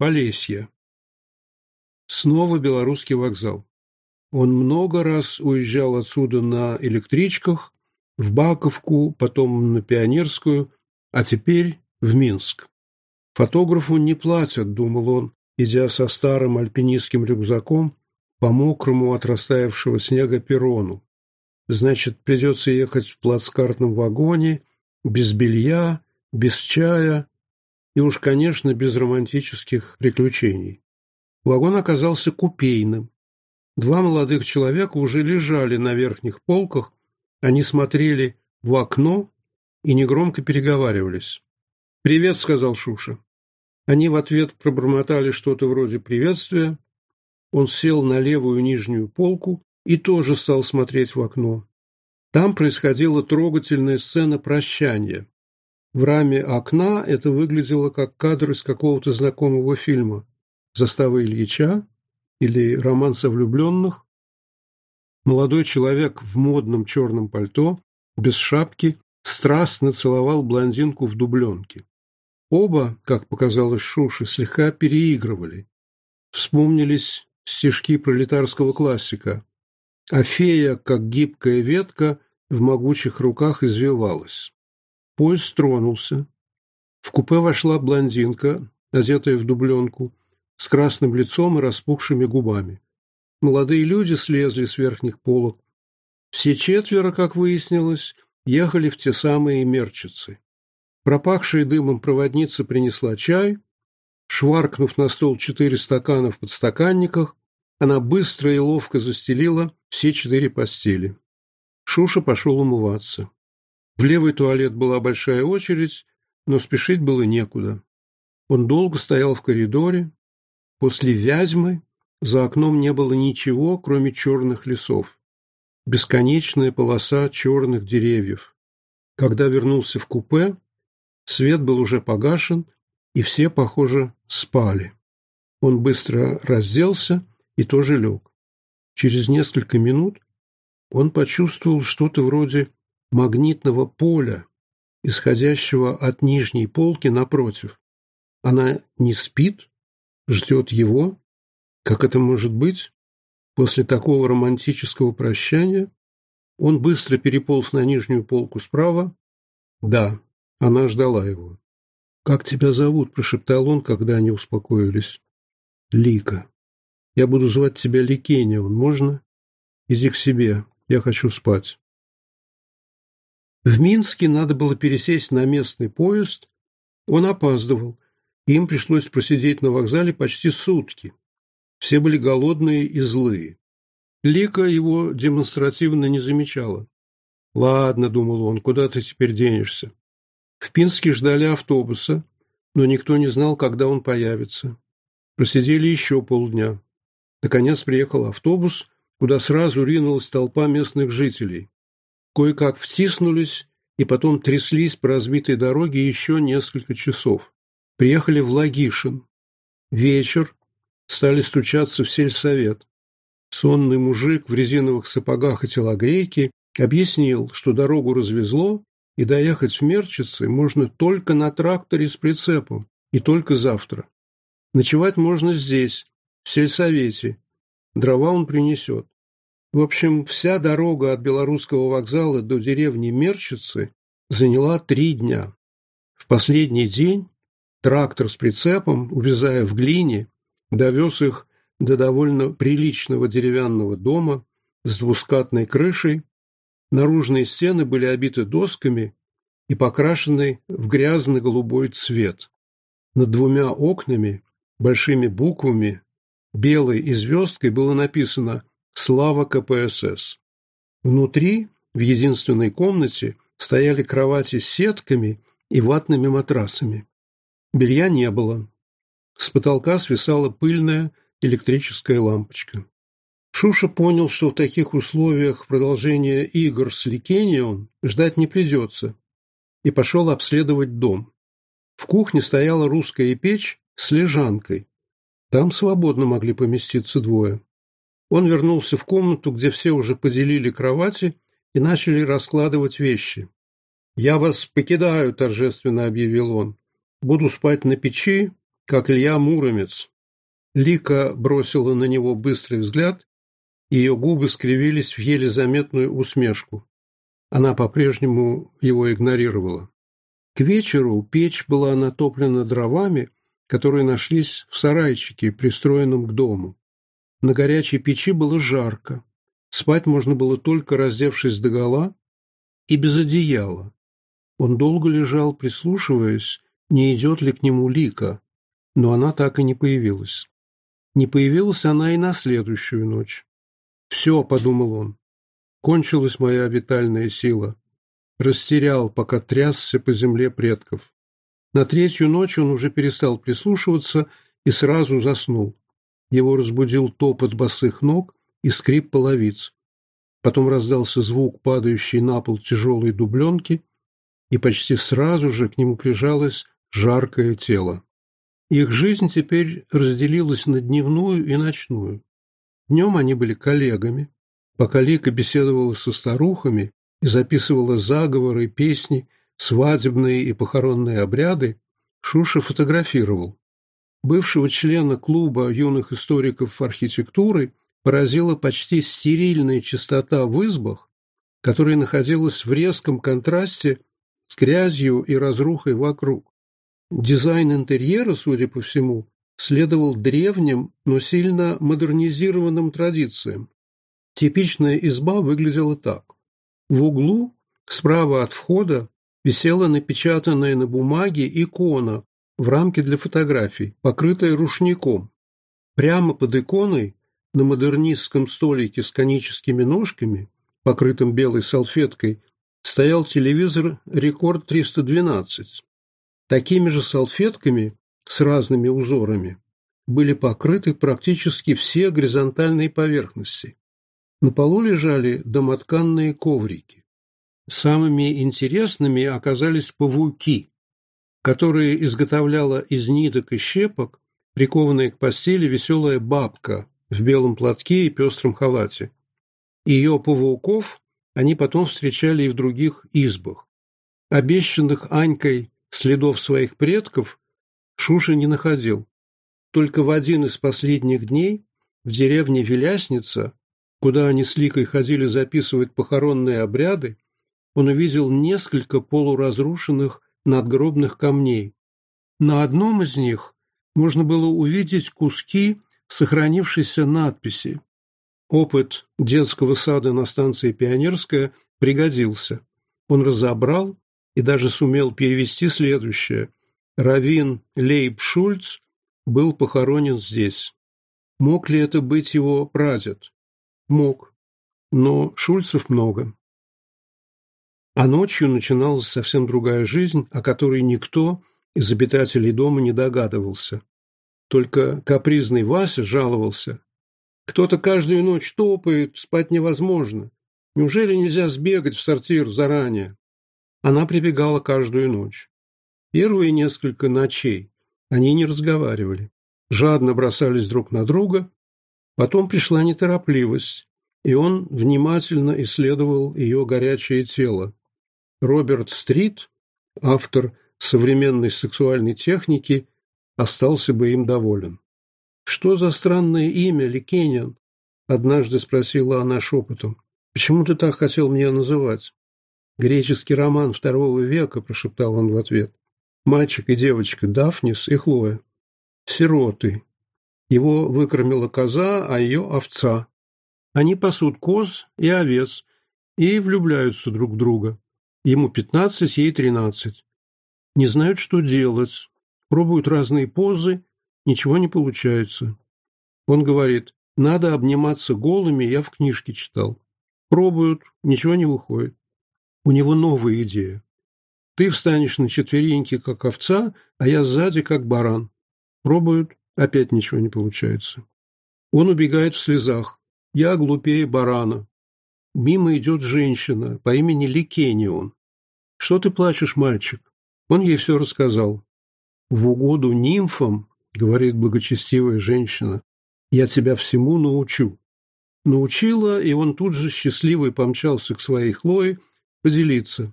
Полесье. Снова Белорусский вокзал. Он много раз уезжал отсюда на электричках, в Баковку, потом на Пионерскую, а теперь в Минск. Фотографу не платят, думал он, идя со старым альпинистским рюкзаком по мокрому от растаявшего снега перрону. Значит, придется ехать в плацкартном вагоне, без белья, без чая, и уж, конечно, без романтических приключений. Вагон оказался купейным. Два молодых человека уже лежали на верхних полках, они смотрели в окно и негромко переговаривались. «Привет», — сказал Шуша. Они в ответ пробормотали что-то вроде приветствия. Он сел на левую нижнюю полку и тоже стал смотреть в окно. Там происходила трогательная сцена прощания. В раме окна это выглядело как кадр из какого-то знакомого фильма «Застава Ильича» или «Романса влюбленных». Молодой человек в модном черном пальто, без шапки, страстно целовал блондинку в дубленке. Оба, как показалось Шуше, слегка переигрывали. Вспомнились стишки пролетарского классика. А фея, как гибкая ветка, в могучих руках извивалась. Поезд тронулся. В купе вошла блондинка, одетая в дубленку, с красным лицом и распухшими губами. Молодые люди слезли с верхних полок. Все четверо, как выяснилось, ехали в те самые мерчицы. Пропахшая дымом проводница принесла чай. Шваркнув на стол четыре стакана в подстаканниках, она быстро и ловко застелила все четыре постели. Шуша пошел умываться. В левый туалет была большая очередь, но спешить было некуда. Он долго стоял в коридоре. После Вязьмы за окном не было ничего, кроме черных лесов. Бесконечная полоса черных деревьев. Когда вернулся в купе, свет был уже погашен, и все, похоже, спали. Он быстро разделся и тоже лег. Через несколько минут он почувствовал что-то вроде магнитного поля, исходящего от нижней полки напротив. Она не спит, ждет его. Как это может быть? После такого романтического прощания он быстро переполз на нижнюю полку справа. Да, она ждала его. «Как тебя зовут?» – прошептал он, когда они успокоились. «Лика. Я буду звать тебя Ликенион. Можно? Иди к себе. Я хочу спать». В Минске надо было пересесть на местный поезд. Он опаздывал. Им пришлось просидеть на вокзале почти сутки. Все были голодные и злые. Лика его демонстративно не замечала. «Ладно», — думал он, — «куда ты теперь денешься?» В Пинске ждали автобуса, но никто не знал, когда он появится. Просидели еще полдня. Наконец приехал автобус, куда сразу ринулась толпа местных жителей кое-как втиснулись и потом тряслись по разбитой дороге еще несколько часов. Приехали в Лагишин. Вечер. Стали стучаться в сельсовет. Сонный мужик в резиновых сапогах и телогрейке объяснил, что дорогу развезло, и доехать в Мерчицы можно только на тракторе с прицепом, и только завтра. Ночевать можно здесь, в сельсовете. Дрова он принесет. В общем, вся дорога от Белорусского вокзала до деревни Мерчицы заняла три дня. В последний день трактор с прицепом, увязая в глине, довез их до довольно приличного деревянного дома с двускатной крышей. Наружные стены были обиты досками и покрашены в грязно-голубой цвет. Над двумя окнами, большими буквами, белой и звездкой было написано Слава КПСС. Внутри, в единственной комнате, стояли кровати с сетками и ватными матрасами. Белья не было. С потолка свисала пыльная электрическая лампочка. Шуша понял, что в таких условиях продолжение игр с Ликенион ждать не придется, и пошел обследовать дом. В кухне стояла русская печь с лежанкой. Там свободно могли поместиться двое. Он вернулся в комнату, где все уже поделили кровати и начали раскладывать вещи. «Я вас покидаю», – торжественно объявил он. «Буду спать на печи, как Илья Муромец». Лика бросила на него быстрый взгляд, и ее губы скривились в еле заметную усмешку. Она по-прежнему его игнорировала. К вечеру печь была натоплена дровами, которые нашлись в сарайчике, пристроенном к дому. На горячей печи было жарко. Спать можно было только раздевшись догола и без одеяла. Он долго лежал, прислушиваясь, не идет ли к нему Лика, но она так и не появилась. Не появилась она и на следующую ночь. «Все», — подумал он, — «кончилась моя витальная сила». Растерял, пока трясся по земле предков. На третью ночь он уже перестал прислушиваться и сразу заснул. Его разбудил топот босых ног и скрип половиц. Потом раздался звук падающей на пол тяжелой дубленки, и почти сразу же к нему прижалось жаркое тело. Их жизнь теперь разделилась на дневную и ночную. Днем они были коллегами. Пока Лика беседовала со старухами и записывала заговоры, песни, свадебные и похоронные обряды, Шуша фотографировал бывшего члена клуба юных историков архитектуры, поразила почти стерильная чистота в избах, которая находилась в резком контрасте с грязью и разрухой вокруг. Дизайн интерьера, судя по всему, следовал древним, но сильно модернизированным традициям. Типичная изба выглядела так. В углу, справа от входа, висела напечатанная на бумаге икона в рамке для фотографий, покрытой рушником. Прямо под иконой на модернистском столике с коническими ножками, покрытым белой салфеткой, стоял телевизор «Рекорд 312». Такими же салфетками с разными узорами были покрыты практически все горизонтальные поверхности. На полу лежали домотканные коврики. Самыми интересными оказались павуки, которые изготовляла из ниток и щепок прикованная к постели веселая бабка в белом платке и пестром халате. Ее павуков они потом встречали и в других избах. Обещанных Анькой следов своих предков Шуша не находил. Только в один из последних дней в деревне Велясница, куда они с Ликой ходили записывать похоронные обряды, он увидел несколько полуразрушенных надгробных камней. На одном из них можно было увидеть куски сохранившейся надписи. Опыт детского сада на станции «Пионерская» пригодился. Он разобрал и даже сумел перевести следующее. Равин Лейб Шульц был похоронен здесь. Мог ли это быть его прадед? Мог. Но Шульцев много. А ночью начиналась совсем другая жизнь, о которой никто из обитателей дома не догадывался. Только капризный Вася жаловался. «Кто-то каждую ночь топает, спать невозможно. Неужели нельзя сбегать в сортир заранее?» Она прибегала каждую ночь. Первые несколько ночей они не разговаривали, жадно бросались друг на друга. Потом пришла неторопливость, и он внимательно исследовал ее горячее тело. Роберт Стрит, автор современной сексуальной техники, остался бы им доволен. «Что за странное имя, Ликениан?» – однажды спросила она шепотом. «Почему ты так хотел меня называть?» «Греческий роман второго века», – прошептал он в ответ. «Мальчик и девочка Дафнис и Хлоя. Сироты. Его выкормила коза, а ее – овца. Они пасут коз и овец и влюбляются друг в друга. Ему пятнадцать, ей тринадцать. Не знают, что делать. Пробуют разные позы, ничего не получается. Он говорит, надо обниматься голыми, я в книжке читал. Пробуют, ничего не выходит. У него новая идея. Ты встанешь на четвереньки, как овца, а я сзади, как баран. Пробуют, опять ничего не получается. Он убегает в слезах. Я глупее барана. Мимо идет женщина по имени Ликенион. «Что ты плачешь, мальчик?» Он ей все рассказал. «В угоду нимфам, — говорит благочестивая женщина, — я тебя всему научу». Научила, и он тут же счастливый помчался к своей Хлое поделиться.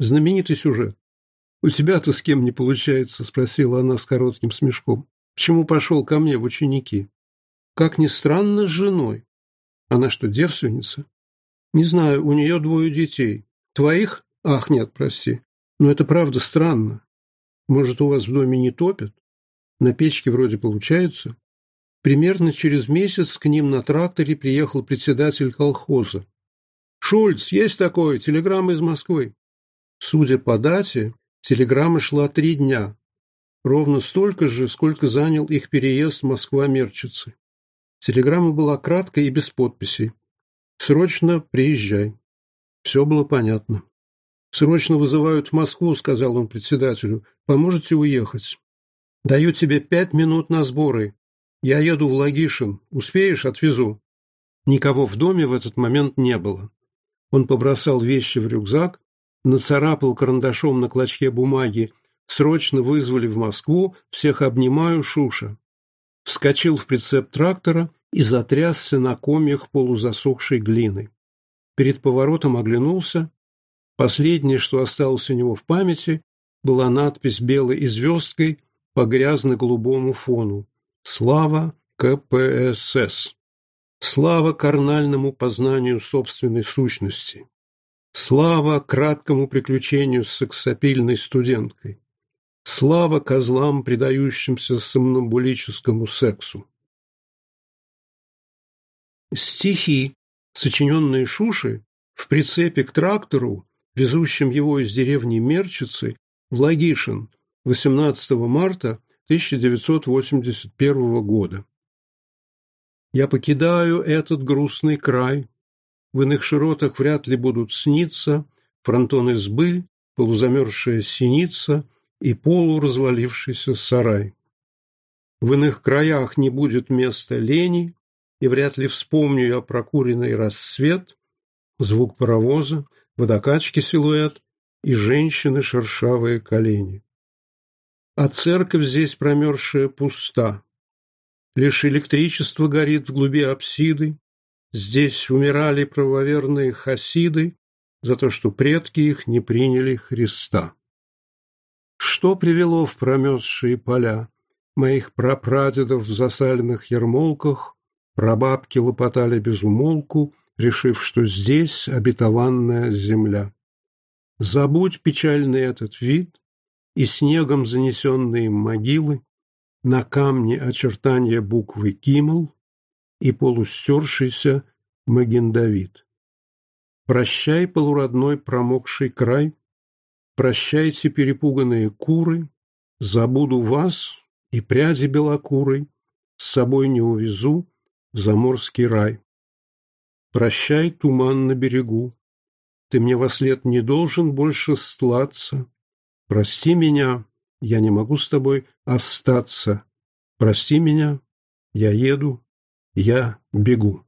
Знаменитый сюжет. «У тебя-то с кем не получается?» — спросила она с коротким смешком. «Почему пошел ко мне в ученики?» «Как ни странно, с женой. Она что, девственница?» Не знаю, у нее двое детей. Твоих? Ах, нет, прости. Но это правда странно. Может, у вас в доме не топят? На печке вроде получается. Примерно через месяц к ним на тракторе приехал председатель колхоза. «Шульц, есть такое? Телеграмма из Москвы». Судя по дате, телеграмма шла три дня. Ровно столько же, сколько занял их переезд Москва-Мерчицы. Телеграмма была краткой и без подписей. Срочно приезжай. Все было понятно. Срочно вызывают в Москву, сказал он председателю. Поможете уехать? Даю тебе пять минут на сборы. Я еду в Лагишин. Успеешь, отвезу. Никого в доме в этот момент не было. Он побросал вещи в рюкзак, нацарапал карандашом на клочке бумаги «Срочно вызвали в Москву, всех обнимаю, Шуша». Вскочил в прицеп трактора – и затрясся на комьях полузасохшей глины. Перед поворотом оглянулся. Последнее, что осталось у него в памяти, была надпись белой звездкой по грязно-голубому фону «Слава КПСС». Слава карнальному познанию собственной сущности. Слава краткому приключению с сексапильной студенткой. Слава козлам, предающимся сомнамбулическому сексу. Стихи, сочиненные Шуши, в прицепе к трактору, везущим его из деревни Мерчицы, в Лагишин 18 марта 1981 года. «Я покидаю этот грустный край. В иных широтах вряд ли будут сниться фронтон избы, полузамерзшая синица и полуразвалившийся сарай. В иных краях не будет места лени, и вряд ли вспомню я прокуренный рассвет, звук паровоза, водокачки силуэт и женщины шершавые колени. А церковь здесь промерзшая пуста. Лишь электричество горит в глуби апсиды, здесь умирали правоверные хасиды за то, что предки их не приняли Христа. Что привело в промерзшие поля моих прапрадедов в засаленных ермолках Прабабки лопотали безумолку, решив, что здесь обетованная земля. Забудь печальный этот вид и снегом занесенные могилы, на камне очертания буквы «Кимл» и полустершийся Магендавид. Прощай, полуродной промокший край, прощайте, перепуганные куры, забуду вас и пряди белокурой, с собой не увезу, заморский рай. Прощай, туман на берегу, ты мне во след не должен больше стлаться. Прости меня, я не могу с тобой остаться. Прости меня, я еду, я бегу.